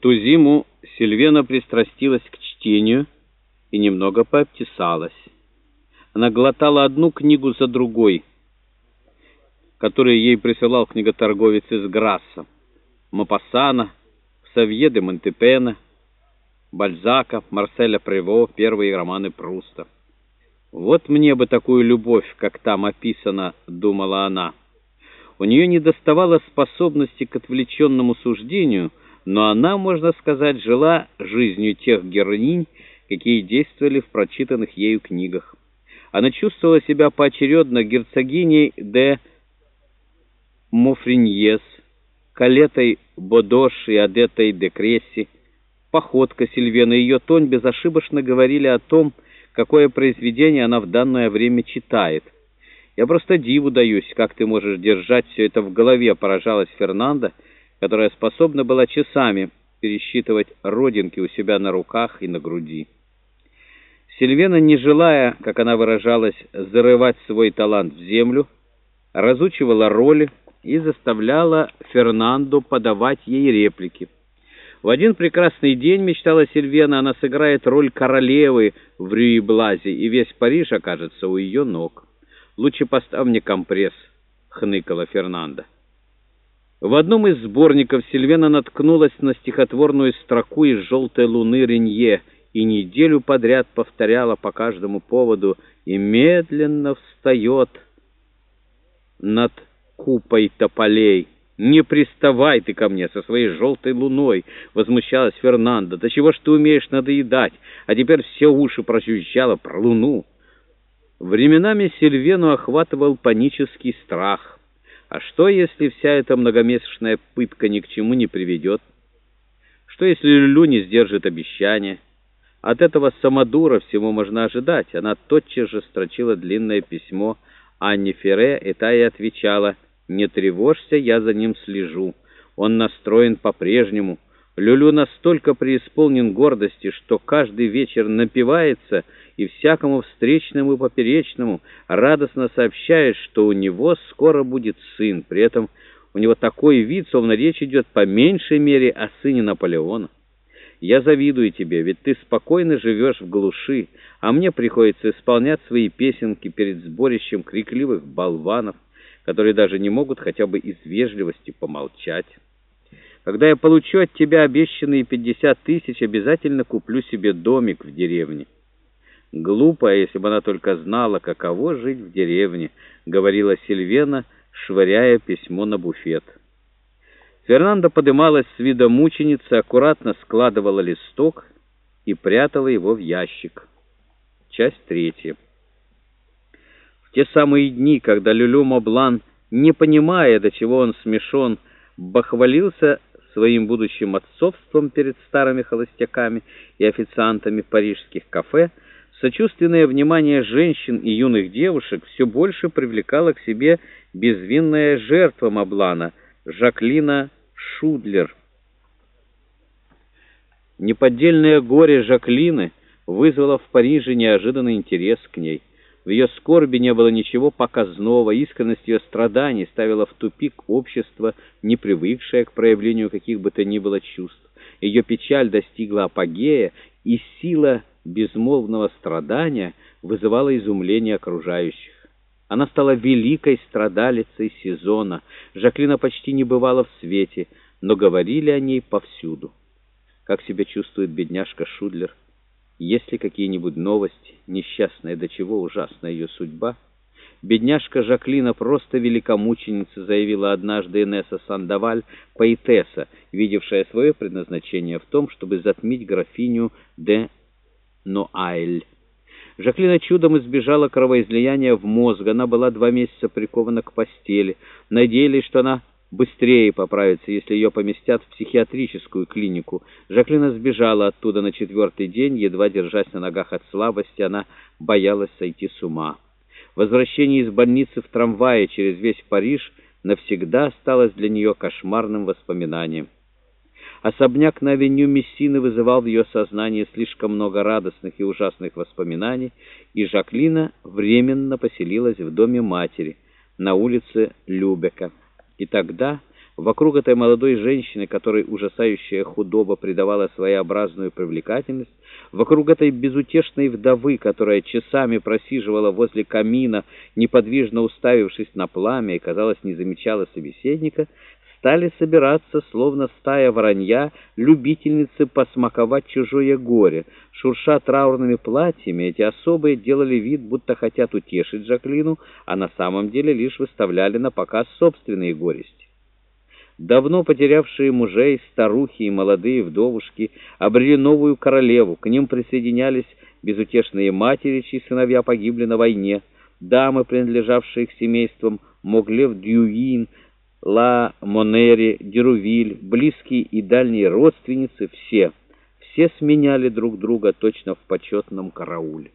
ту зиму Сильвена пристрастилась к чтению и немного пообтесалась. Она глотала одну книгу за другой, которые ей присылал книготорговец из Грасса, Мапассана, Савье де Монтепена, Бальзака, Марселя Прево, первые романы Пруста. «Вот мне бы такую любовь, как там описано», — думала она. У нее не доставало способности к отвлеченному суждению, но она, можно сказать, жила жизнью тех героинь, какие действовали в прочитанных ею книгах. Она чувствовала себя поочередно герцогиней де Мофриньес, Калетой Бодош и Адетой де Кресси. Походка Сильвена и ее тон безошибочно говорили о том, какое произведение она в данное время читает — я просто диву даюсь, как ты можешь держать все это в голове, поражалась Фернанда, которая способна была часами пересчитывать родинки у себя на руках и на груди. Сильвена, не желая, как она выражалась, зарывать свой талант в землю, разучивала роли и заставляла Фернанду подавать ей реплики. В один прекрасный день, мечтала Сильвена, она сыграет роль королевы в Рюи-Блазе, и весь Париж окажется у ее ног. Лучше поставь мне компресс, хныкала Фернанда. В одном из сборников Сильвена наткнулась на стихотворную строку из «Желтой луны» Ренье и неделю подряд повторяла по каждому поводу и медленно встает над купой тополей. «Не приставай ты ко мне со своей желтой луной!» — возмущалась Фернанда. «Да чего ж ты умеешь надоедать? А теперь все уши прожужжало про луну!» Временами Сильвену охватывал панический страх. А что, если вся эта многомесячная пытка ни к чему не приведет? Что, если Люлю не сдержит обещания? От этого самодура всего можно ожидать. Она тотчас же строчила длинное письмо Анне Ферре, и та и отвечала, «Не тревожься, я за ним слежу. Он настроен по-прежнему». Люлю настолько преисполнен гордости, что каждый вечер напивается и всякому встречному и поперечному радостно сообщает, что у него скоро будет сын. При этом у него такой вид, словно речь идет по меньшей мере о сыне Наполеона. Я завидую тебе, ведь ты спокойно живешь в глуши, а мне приходится исполнять свои песенки перед сборищем крикливых болванов, которые даже не могут хотя бы из вежливости помолчать». Когда я получу от тебя обещанные пятьдесят тысяч, обязательно куплю себе домик в деревне. Глупая, если бы она только знала, каково жить в деревне, говорила Сильвена, швыряя письмо на буфет. Фернандо подымалась с вида мученицы, аккуратно складывала листок и прятала его в ящик. Часть третья. В те самые дни, когда Люлю Моблан, не понимая, до чего он смешон, бахвалился своим будущим отцовством перед старыми холостяками и официантами парижских кафе, сочувственное внимание женщин и юных девушек все больше привлекало к себе безвинная жертва Маблана, Жаклина Шудлер. Неподдельное горе Жаклины вызвало в Париже неожиданный интерес к ней. В ее скорби не было ничего показного, искренность ее страданий ставила в тупик общество, не привыкшее к проявлению каких бы то ни было чувств. Ее печаль достигла апогея, и сила безмолвного страдания вызывала изумление окружающих. Она стала великой страдалицей сезона. Жаклина почти не бывала в свете, но говорили о ней повсюду. Как себя чувствует бедняжка Шудлер? Есть ли какие-нибудь новости, несчастная до чего ужасна ее судьба? Бедняжка Жаклина просто великомученица, заявила однажды Инесса Сандаваль, поэтесса, видевшая свое предназначение в том, чтобы затмить графиню де Ноайль. Жаклина чудом избежала кровоизлияния в мозг, она была два месяца прикована к постели. Надеялись, что она быстрее поправится, если ее поместят в психиатрическую клинику. Жаклина сбежала оттуда на четвертый день, едва держась на ногах от слабости, она боялась сойти с ума. Возвращение из больницы в трамвае через весь Париж навсегда осталось для нее кошмарным воспоминанием. Особняк на авеню Мессины вызывал в ее сознании слишком много радостных и ужасных воспоминаний, и Жаклина временно поселилась в доме матери на улице Любека. И тогда, Вокруг этой молодой женщины, которой ужасающая худоба придавала своеобразную привлекательность, вокруг этой безутешной вдовы, которая часами просиживала возле камина, неподвижно уставившись на пламя и, казалось, не замечала собеседника, стали собираться, словно стая воронья, любительницы посмаковать чужое горе. Шурша траурными платьями, эти особые делали вид, будто хотят утешить Жаклину, а на самом деле лишь выставляли на показ собственные горести. Давно потерявшие мужей, старухи и молодые вдовушки обрели новую королеву, к ним присоединялись безутешные матери, чьи сыновья погибли на войне, дамы, принадлежавшие к семействам Моглев-Дюин, Ла Монери, Дерувиль, близкие и дальние родственницы, все, все сменяли друг друга точно в почетном карауле.